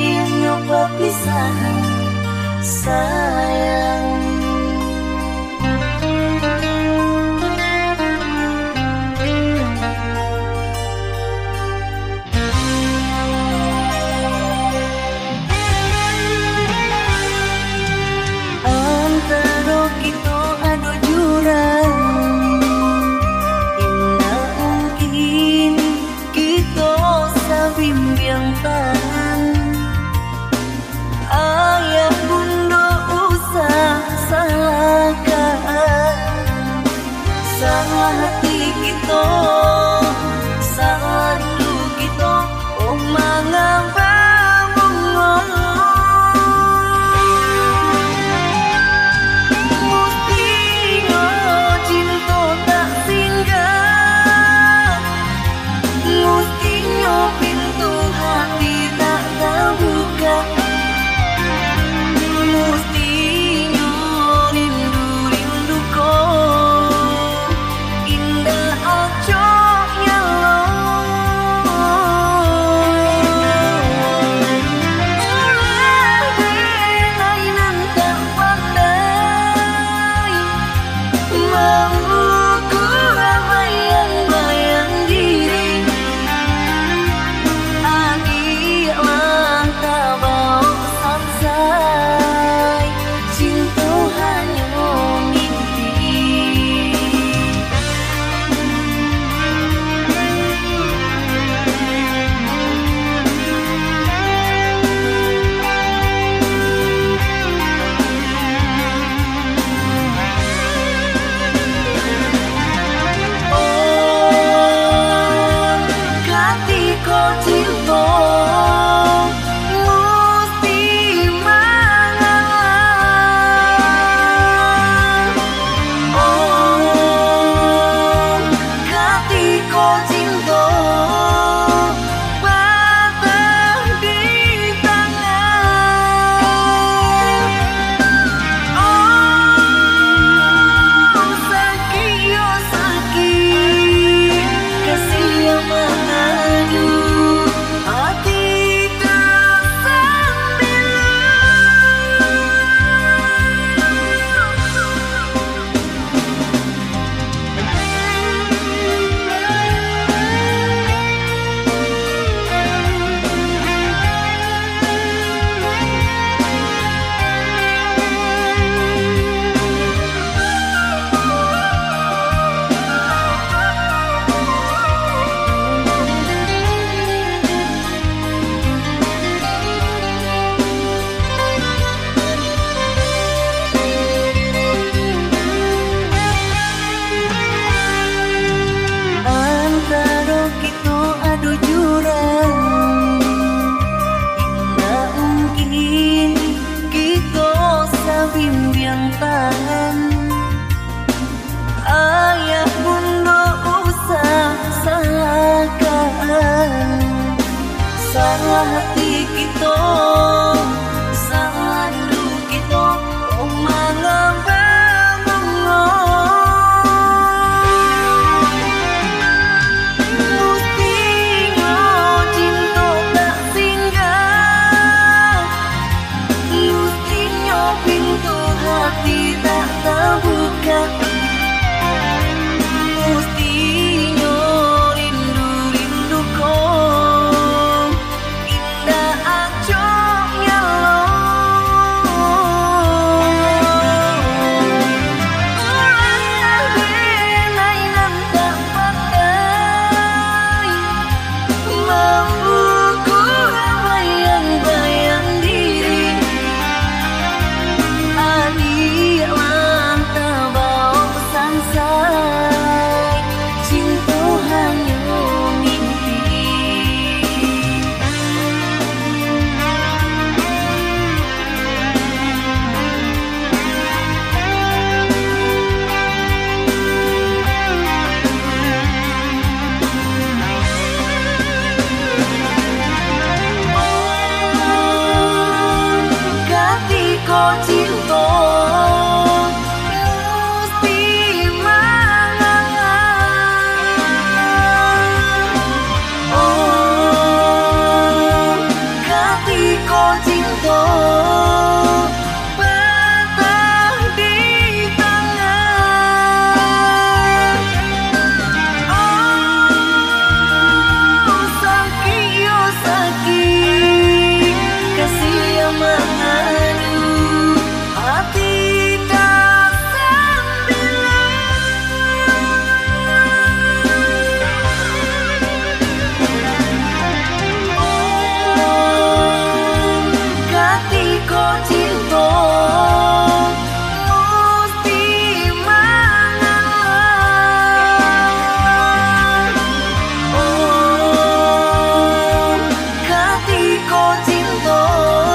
rindu perpisahan sayang timbangan Ayah bunda usah salahkan Salah hati kita 个天路。